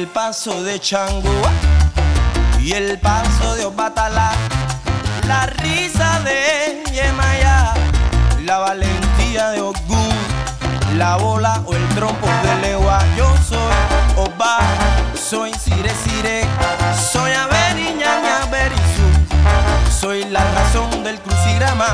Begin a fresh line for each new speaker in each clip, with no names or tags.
el paso de Chango y el paso de Obatalá, la risa de Yemaya, la valentía de Ogún, la bola o el trompo de Lewa. Yo soy Oba, soy Sire Sire, soy Averiña Averizu, soy la razón del crucigrama,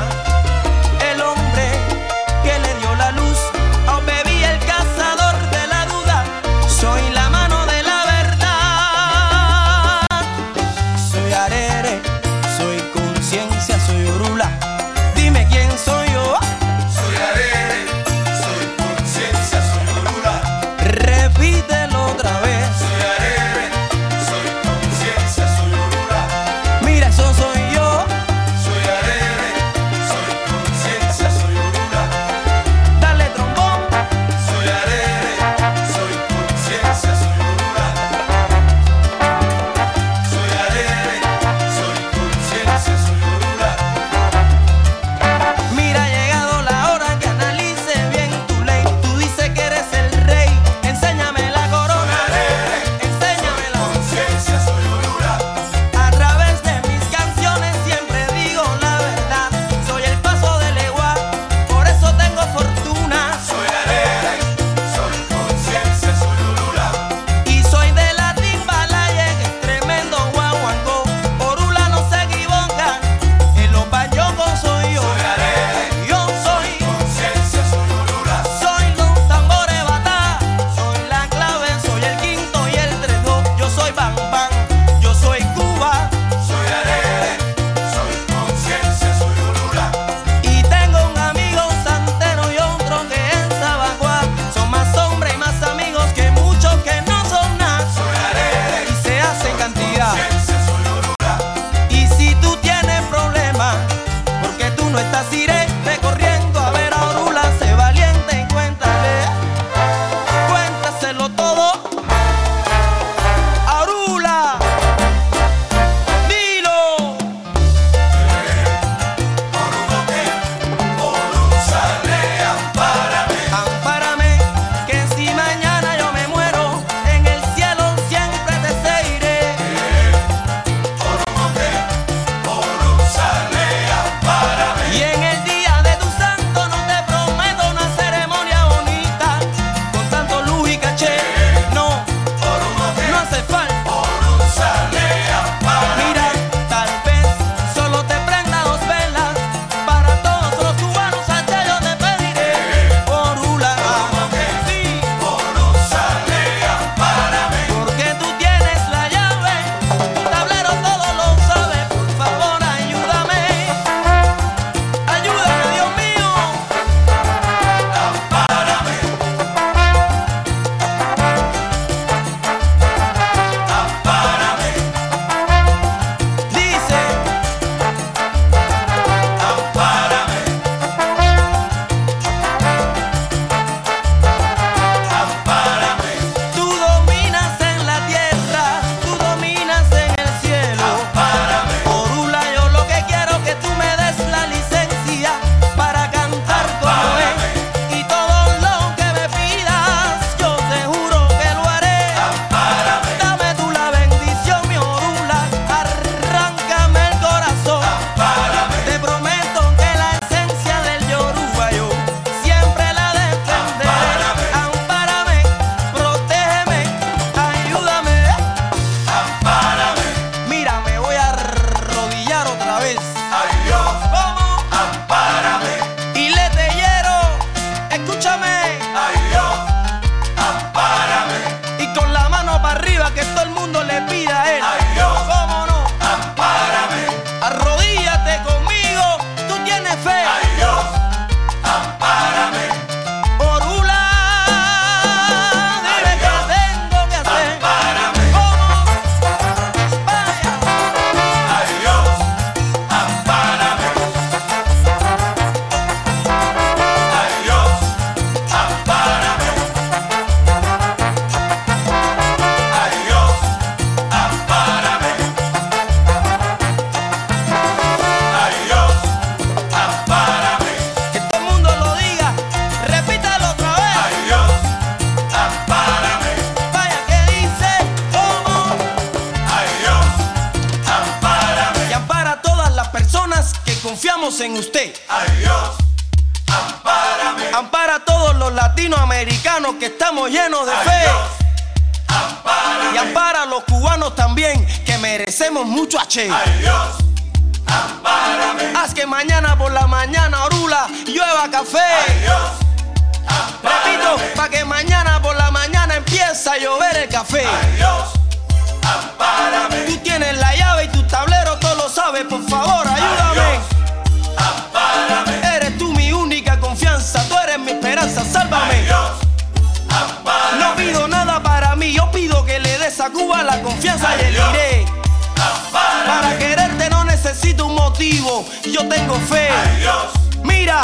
fe.
Adiós.
Mira,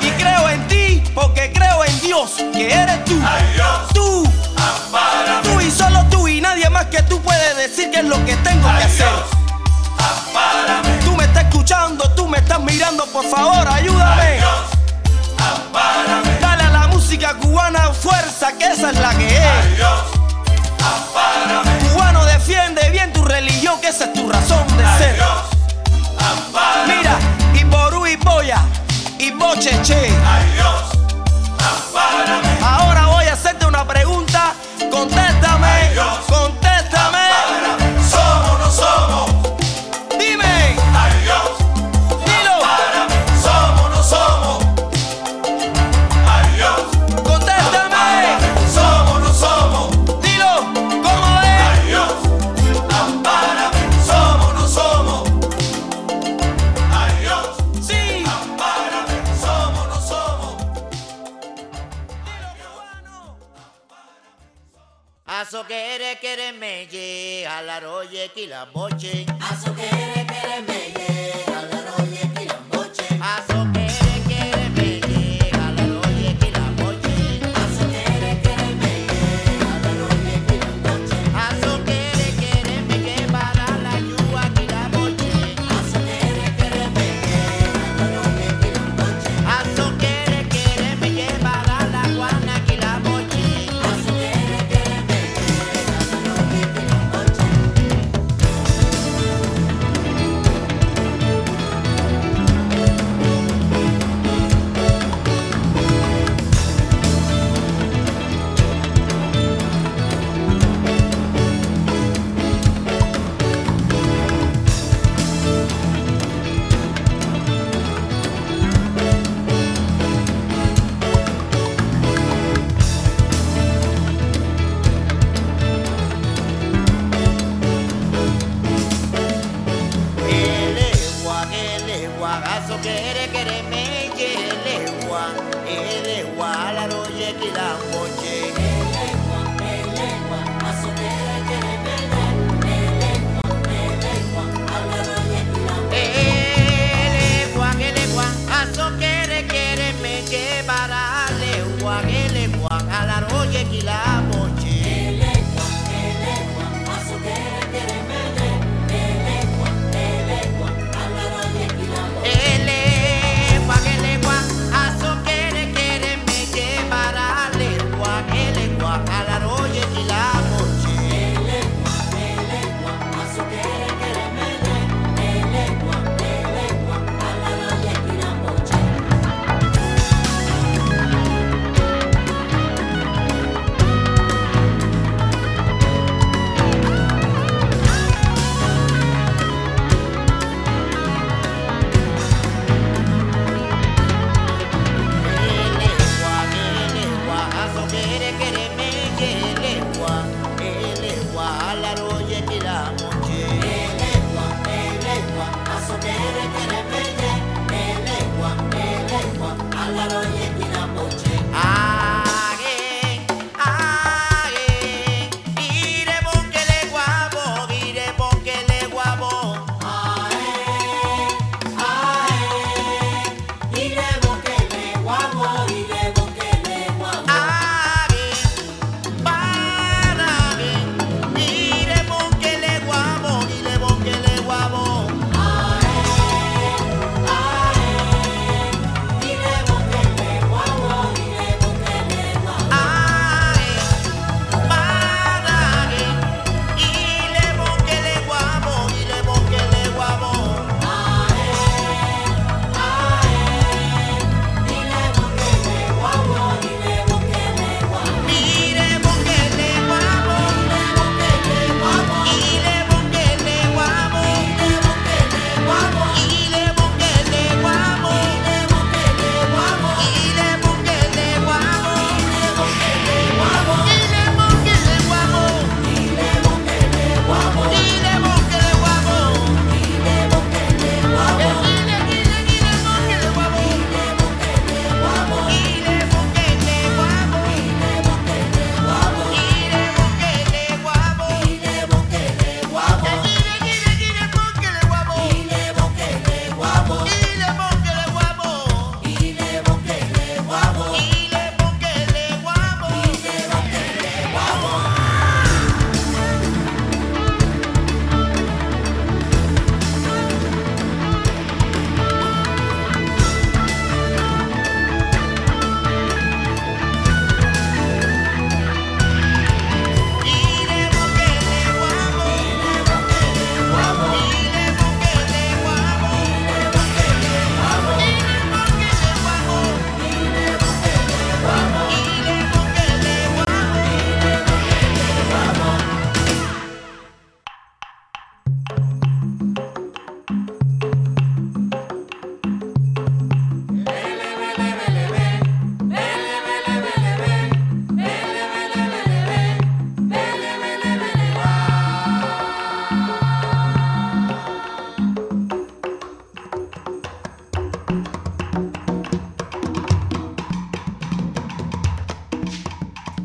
y creo en ti porque creo en Dios, que eres tú.
Adiós.
Tú,
Apárame.
tú y solo tú y nadie más que tú puedes decir qué es lo que tengo que hacer.
Apárame.
Tú me estás escuchando, tú me estás mirando, por favor, ayúdame. Dale a la música cubana fuerza, que esa es la que es. Cubano, defiende bien tu religión, que esa es tu razón de ser. Mira, Boya y Bocheche.
Ay Dios, ampárame.
Ahora voy a hacerte una pregunta. Contéstame.
Ay Dios.
Contéstame.
jalar, oye, que la boche. A
su querer,
quererme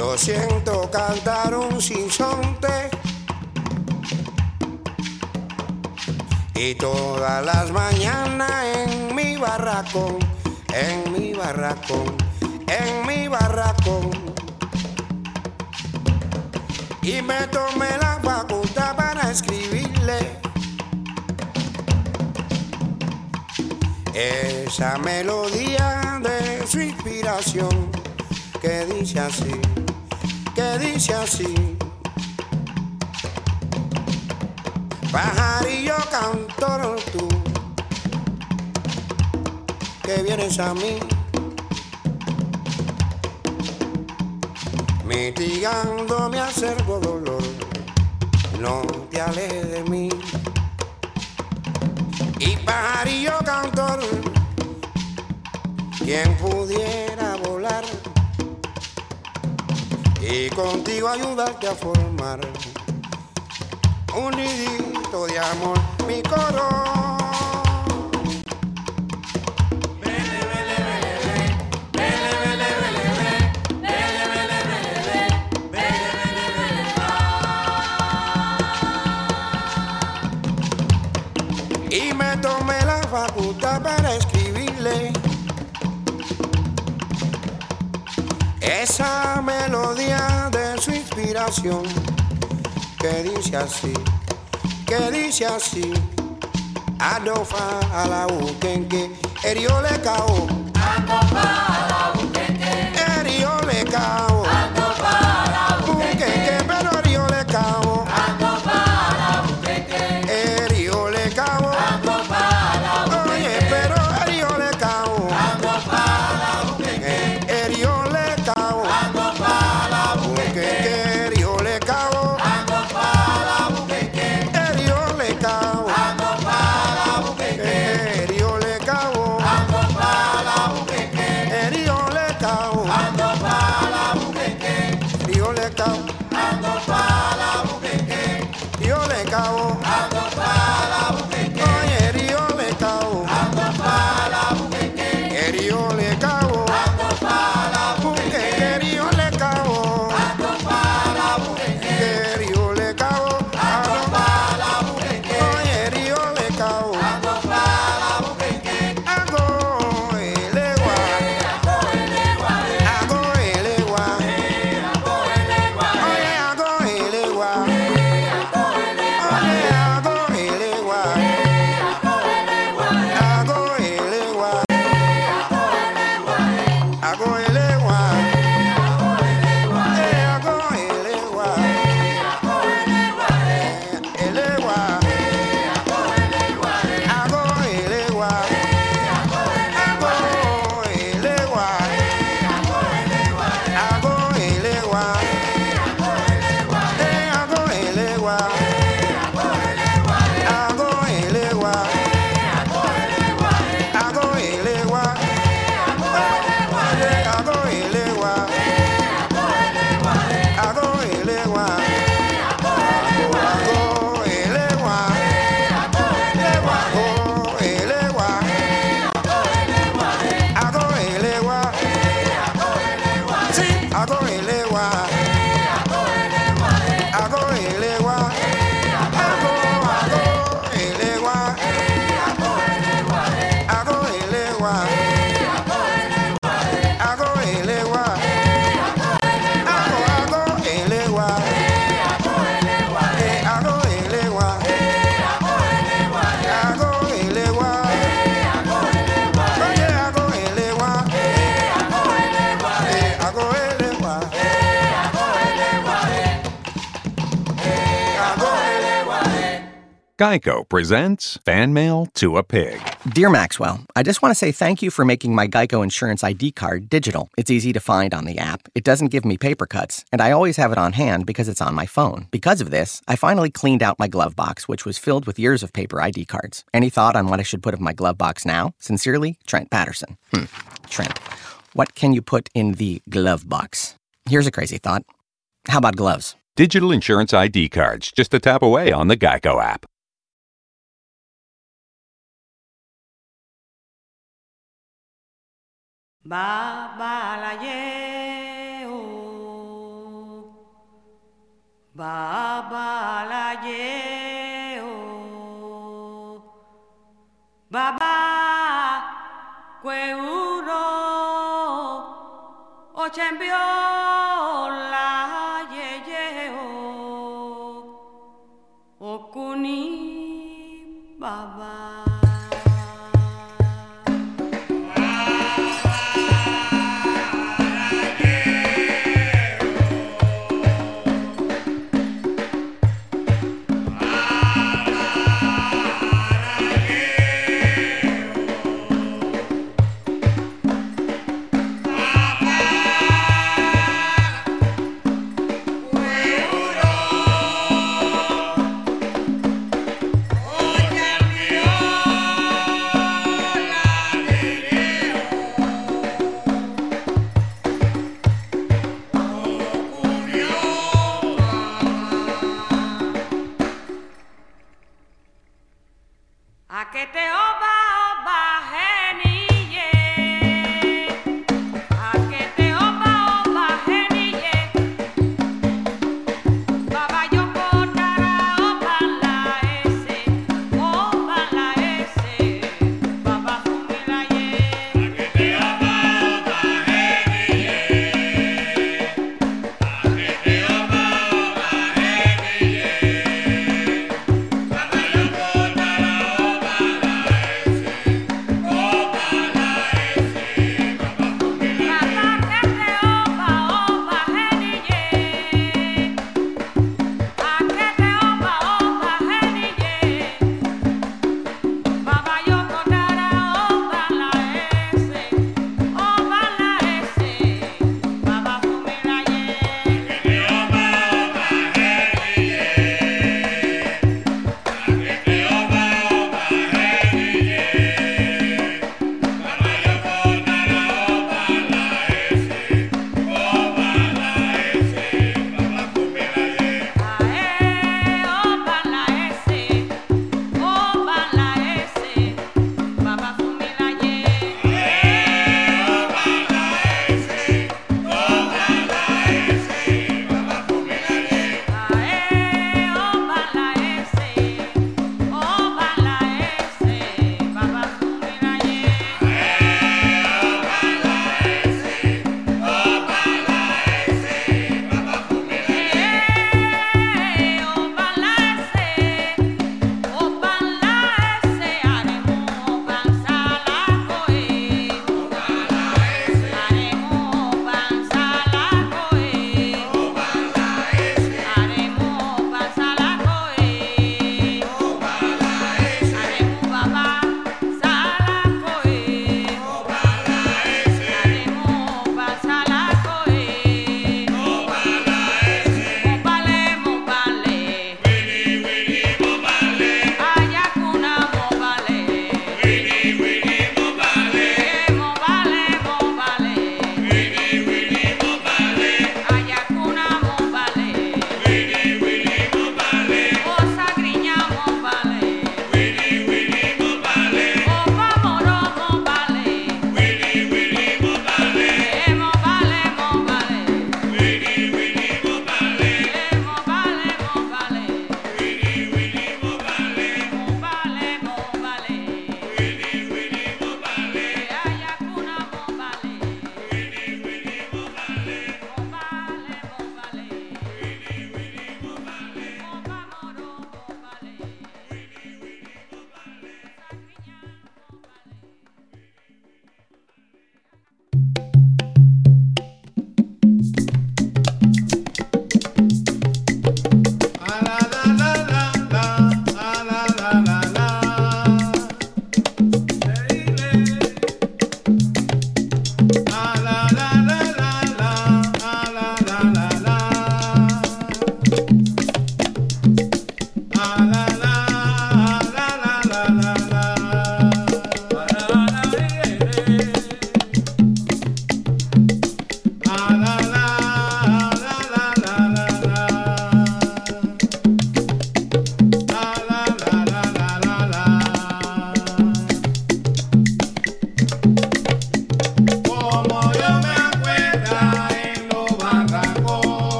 Yo siento cantar un sinsonte. Y todas las mañanas en mi barracón, en mi barracón, en mi barracón. Y me tomé la facultad para escribirle esa melodía de su inspiración que dice así, que dice así. Pajarillo cantor tú, que vienes a mí, mitigando mi acervo dolor, no te alejes de mí. Y pajarillo cantor, quien pudiera volar y contigo ayudarte a formar un nidito de amor, mi coro. Inspiración que dice así, que dice así. Adofa a la ukenke, eriole cao. Eriole cao.
Geico presents Fan Mail to a Pig.
Dear Maxwell, I just want to say thank you for making my Geico Insurance ID card digital. It's easy to find on the app. It doesn't give me paper cuts, and I always have it on hand because it's on my phone. Because of this, I finally cleaned out my glove box, which was filled with years of paper ID cards. Any thought on what I should put in my glove box now? Sincerely, Trent Patterson. Hmm. Trent, what can you put in the glove box? Here's a crazy thought. How about gloves?
Digital insurance ID cards, just a tap away on the Geico app.
Babalayeo, Babalayeo, Baba,
Cueuro, Ochembio.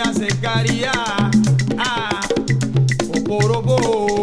minha Zecaria, ah,
o.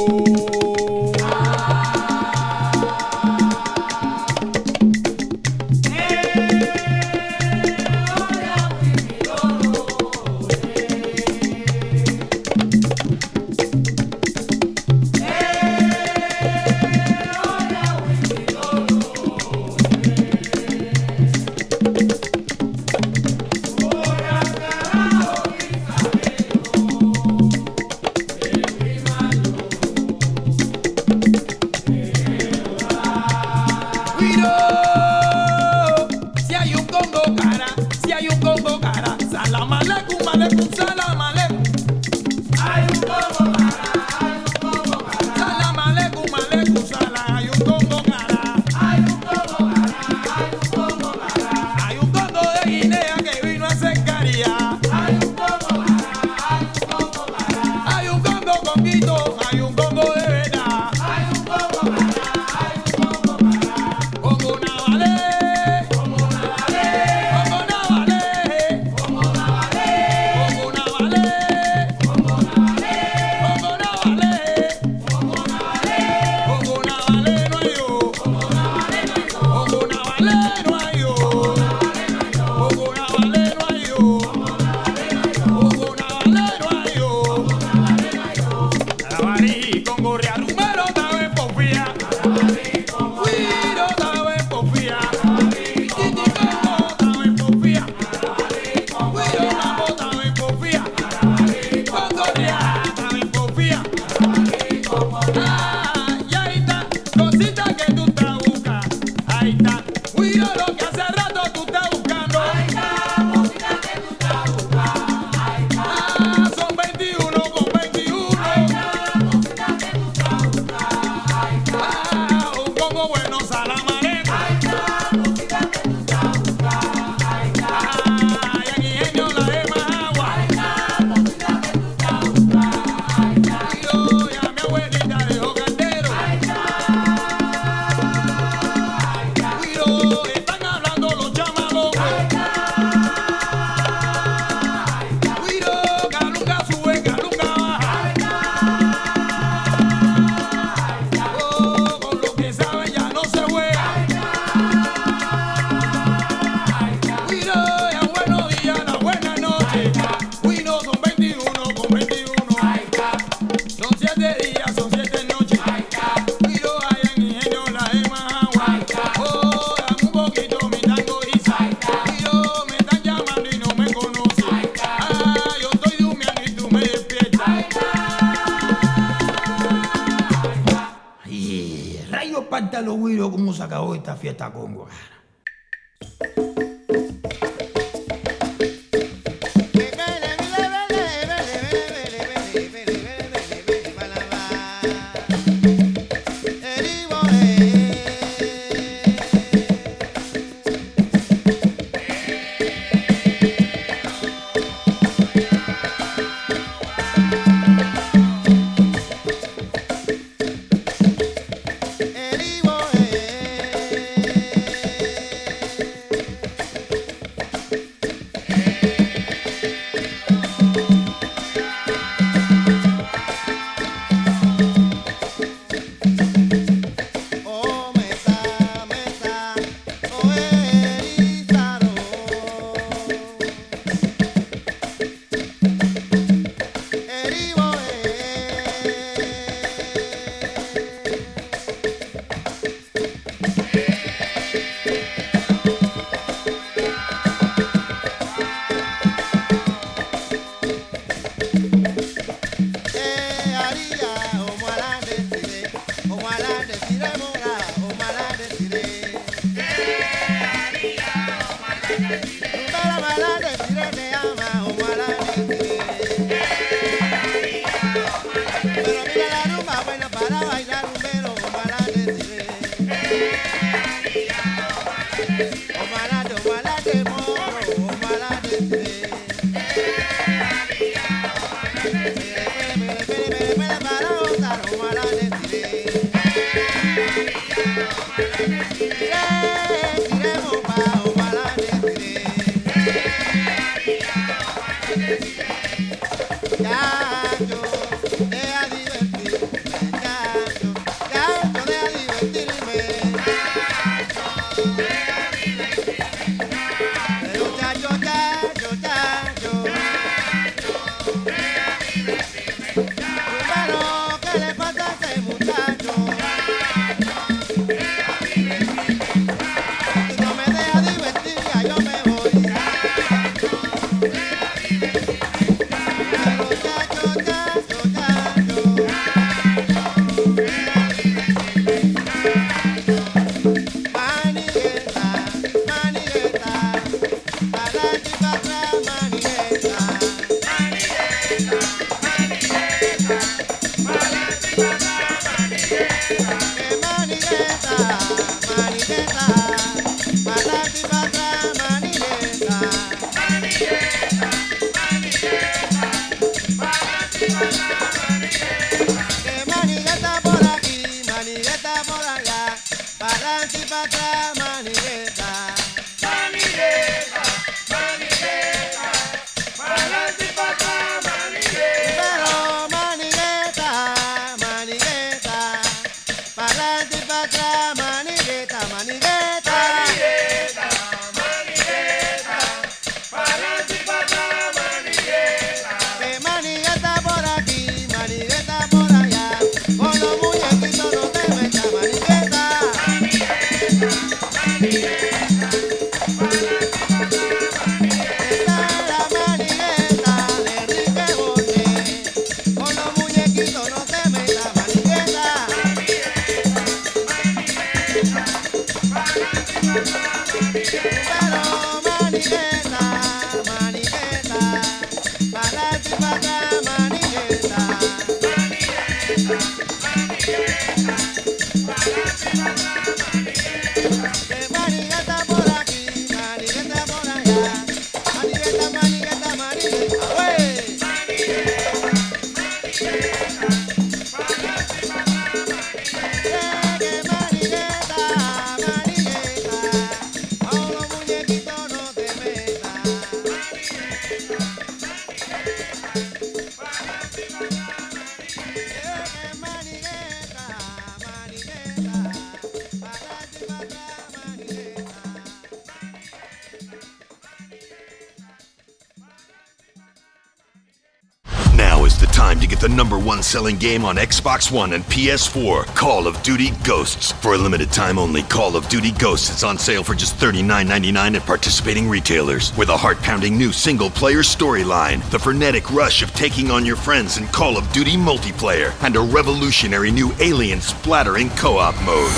selling game on Xbox One and PS4 Call of Duty Ghosts. For a limited time only, Call of Duty Ghosts is on sale for just $39.99 at participating retailers. With a heart pounding new single player storyline, the frenetic rush of taking on your friends in Call of Duty multiplayer, and a revolutionary new alien splattering co op mode.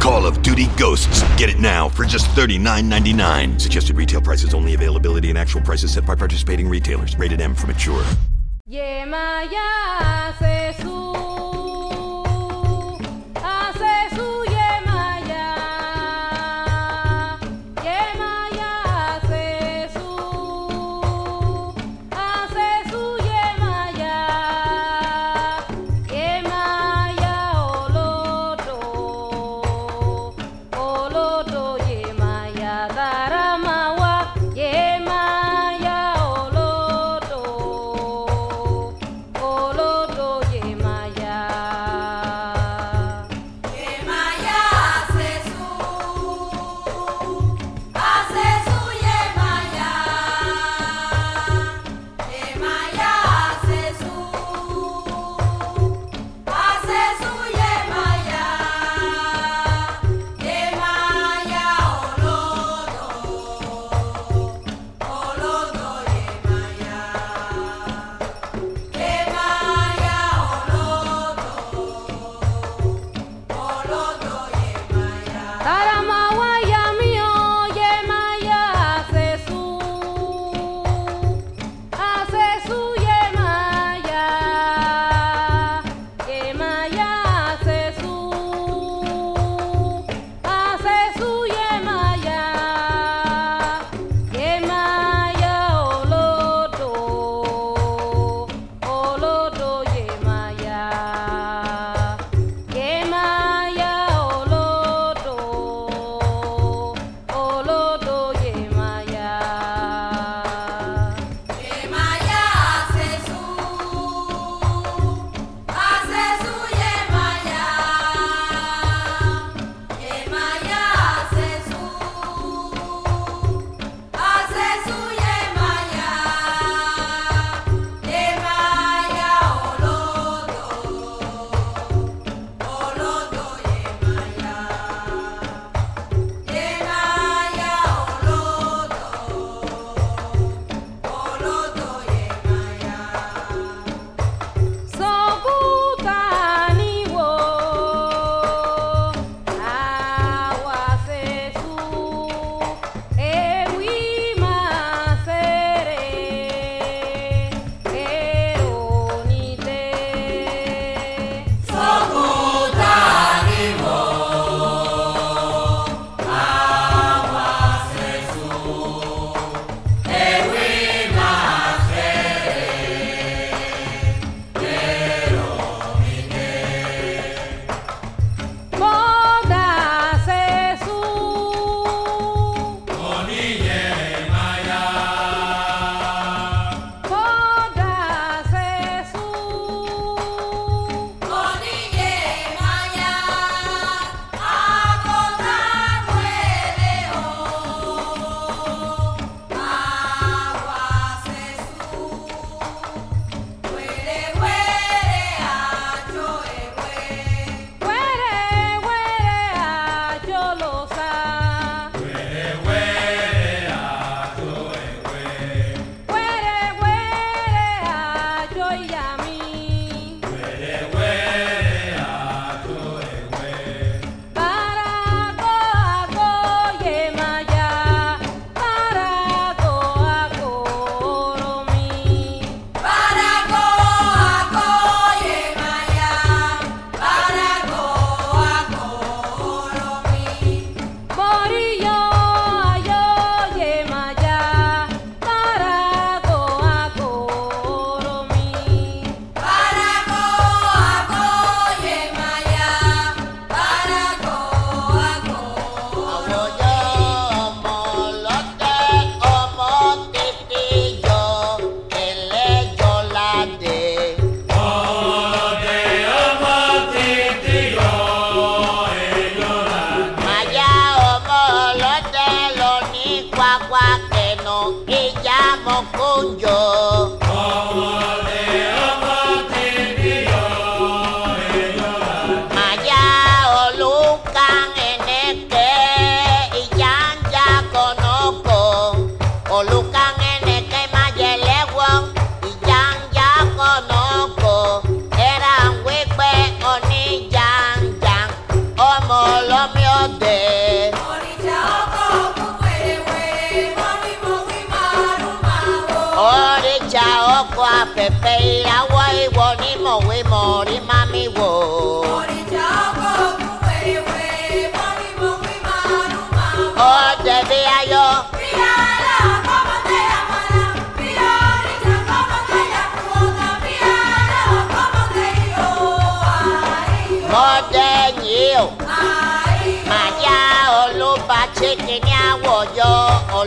Call of Duty Ghosts. Get it now for just $39.99. Suggested retail prices only availability and actual prices set by participating retailers. Rated M for mature.
Yemaya hace su,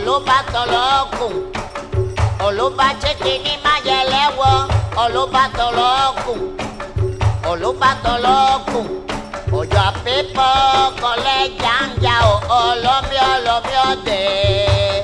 ọlọ́ba tọlọ́ọ̀kùn ọlọ́ba jẹ́kẹ́ ní máyẹlẹ́wọ́ ọlọ́ba tọlọ́ọ̀kùn ọlọ́ba tọlọ́ọ̀kùn ọjọ́ pípọ́ kọlẹ́ jàǹjà ọlọ́mí ọlọ́mí ọ̀dẹ́.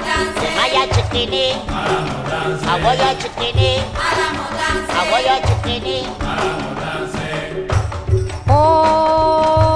ya chikini awo ya chikini awo ya chikini.
Oh.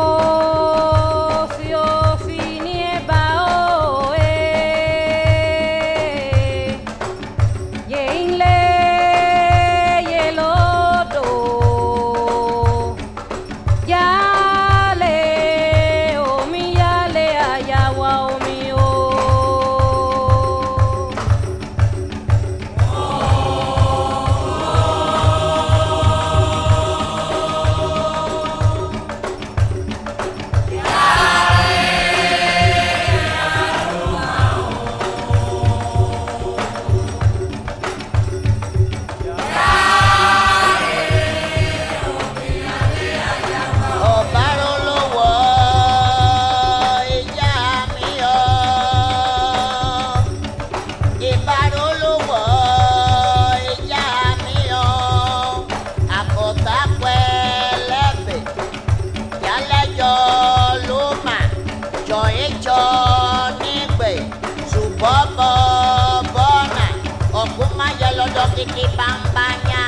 tiki pampanya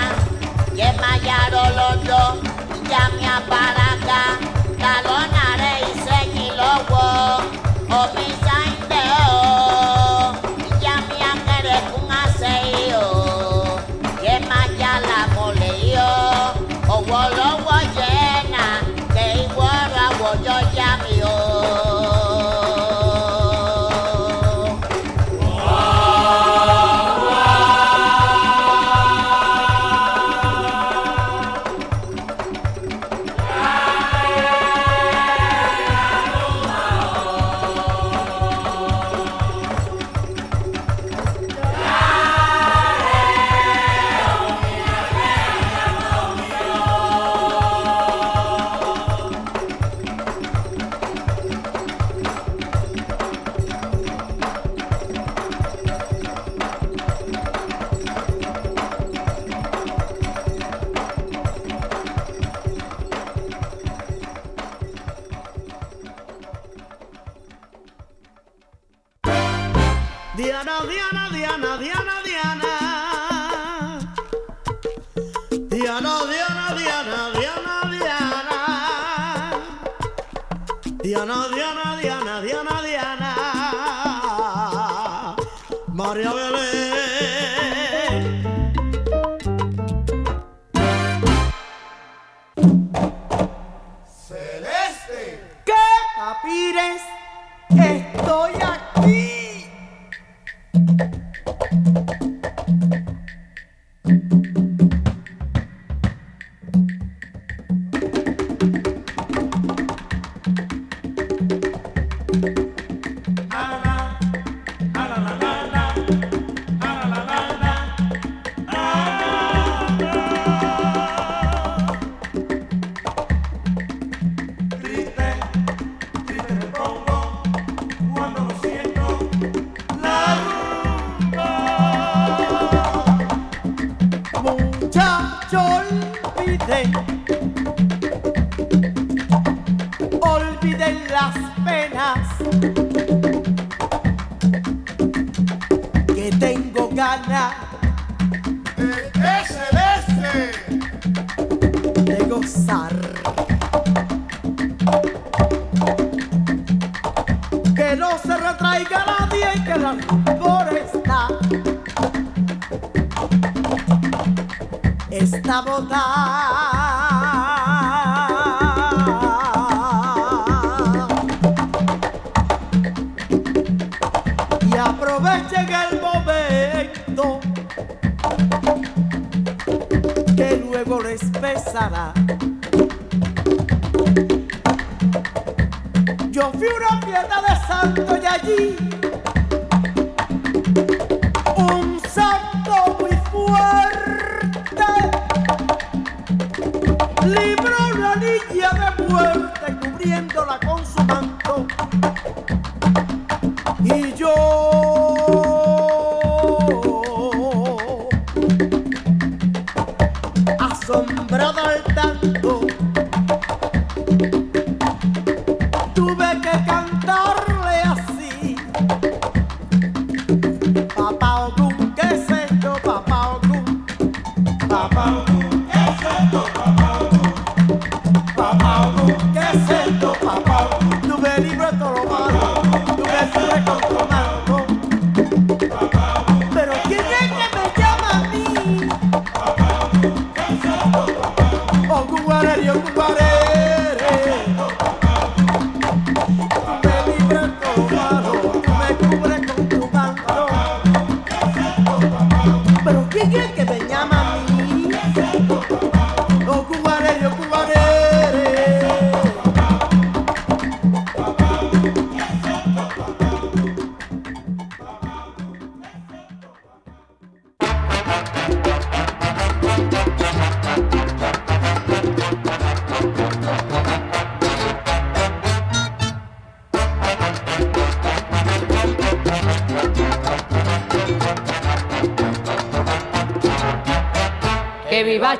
Yema
ya lolodo Ìjà mi àbáraga Ta ló nàrẹ́ ìsẹ́yìn lọ́wọ́ Omi
sọ.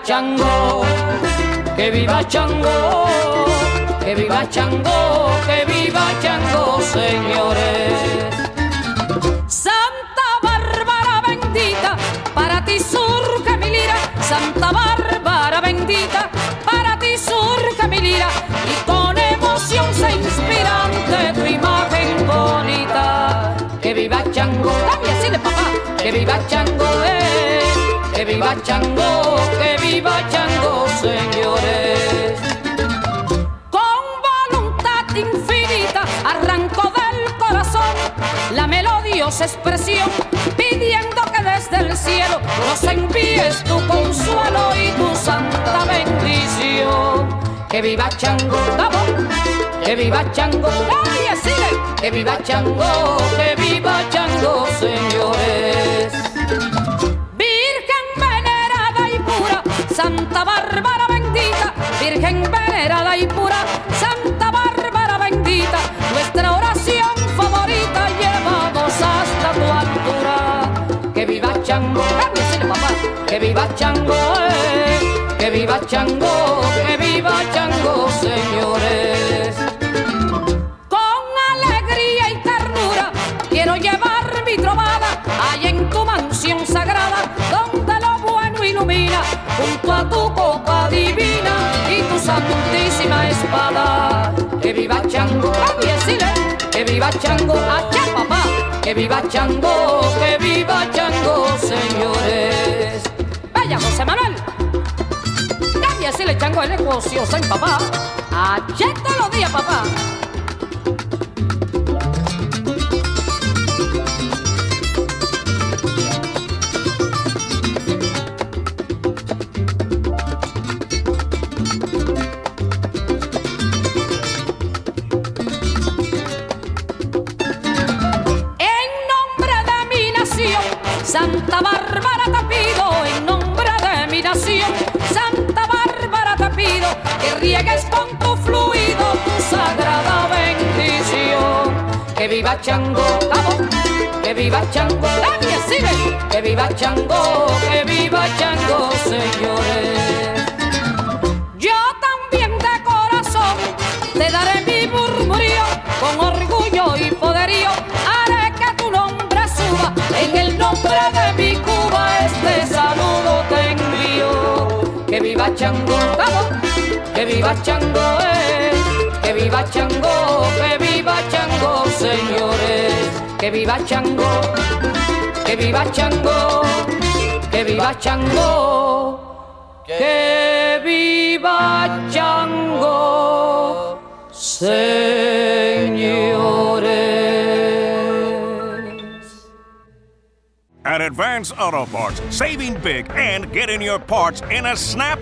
Chango, que viva Chango, que viva Chango, que viva Chango, señores. Santa Bárbara bendita, para ti surge mi lira. Santa Bárbara bendita, para ti surge mi lira. Y con emoción se inspira ante tu imagen bonita. Que viva Chango, dame así de papá, que viva Chango, eh. Viva Chango, que viva Chango, señores. Con voluntad infinita arrancó del corazón la melodiosa expresión, pidiendo que desde el cielo nos envíes tu consuelo y tu santa bendición. Que viva Chango, vamos, que viva Chango, ay, de, que viva Chango, que viva Chango, señores. Virgen venerada y pura, Santa Bárbara bendita, nuestra oración favorita llevamos hasta tu altura. Que viva Chango, papá, que viva Chango, eh, que viva Chango, que viva Chango, señores. Viva Chango, decirle, que viva Chango, allá papá, que viva Chango, que viva Chango, señores. Vaya José Manuel, cambia, decirle Chango el negocio, soy papá, allá todos los días papá. Viva Chango, vamos, que viva Chango, Dale, sigue, que viva Chango, que viva Chango, señores. Yo también de corazón te daré mi murmurío con orgullo y poderío. Haré que tu nombre suba en el nombre de mi Cuba. Este saludo te envío. Que viva Chango, vamos, que viva Chango, eh. que viva Chango, que. Que viva Chango, que viva Chango, que viva Chango. Que viva Chango, señores.
At Advance Auto Parts, saving big and getting your parts in a snap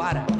Taquara.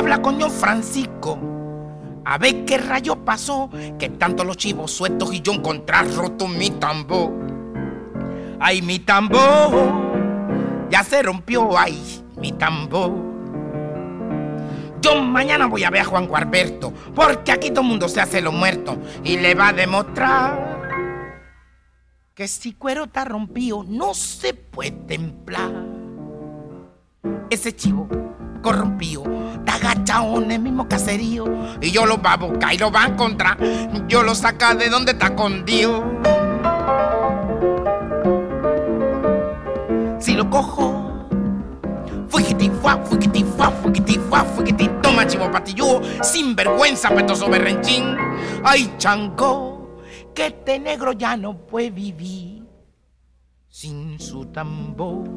Habla con John Francisco. A ver qué rayo pasó, que tanto los chivos sueltos y yo encontrar roto mi tambor. Ay, mi tambor, ya se rompió, ay, mi tambor. Yo mañana voy a ver a Juan Gualberto, porque aquí todo el mundo se hace lo muerto y le va a demostrar que si cuero está rompido no se puede templar. Ese chivo corrompido está agachado en el mismo caserío y yo lo va a buscar y lo va a encontrar. Yo lo saca de donde está escondido. Si lo cojo, fuá, fuigiti fuá, fuigiti, toma chivo patilludo, sin vergüenza, petoso berrenchín. Ay, chango, que este negro ya no puede vivir sin su tambor.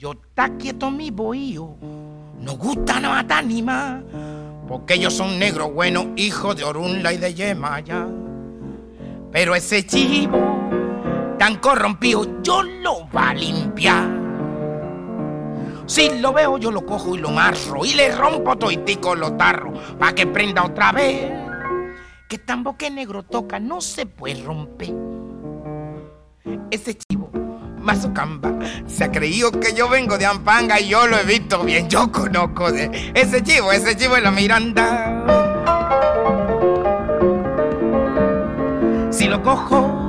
Yo está quieto mi bohío, no gusta no más, porque ellos son negros buenos, hijos de Orunla y de Yemaya. Pero ese chivo tan corrompido, yo lo va a limpiar. Si lo veo, yo lo cojo y lo marro y le rompo toitico los tarros para que prenda otra vez. Que tambo que negro toca no se puede romper. Ese chivo, Mazucamba, se ha creído que yo vengo de Ampanga y yo lo he visto bien. Yo conozco de ese chivo, ese chivo es la Miranda. Si lo cojo,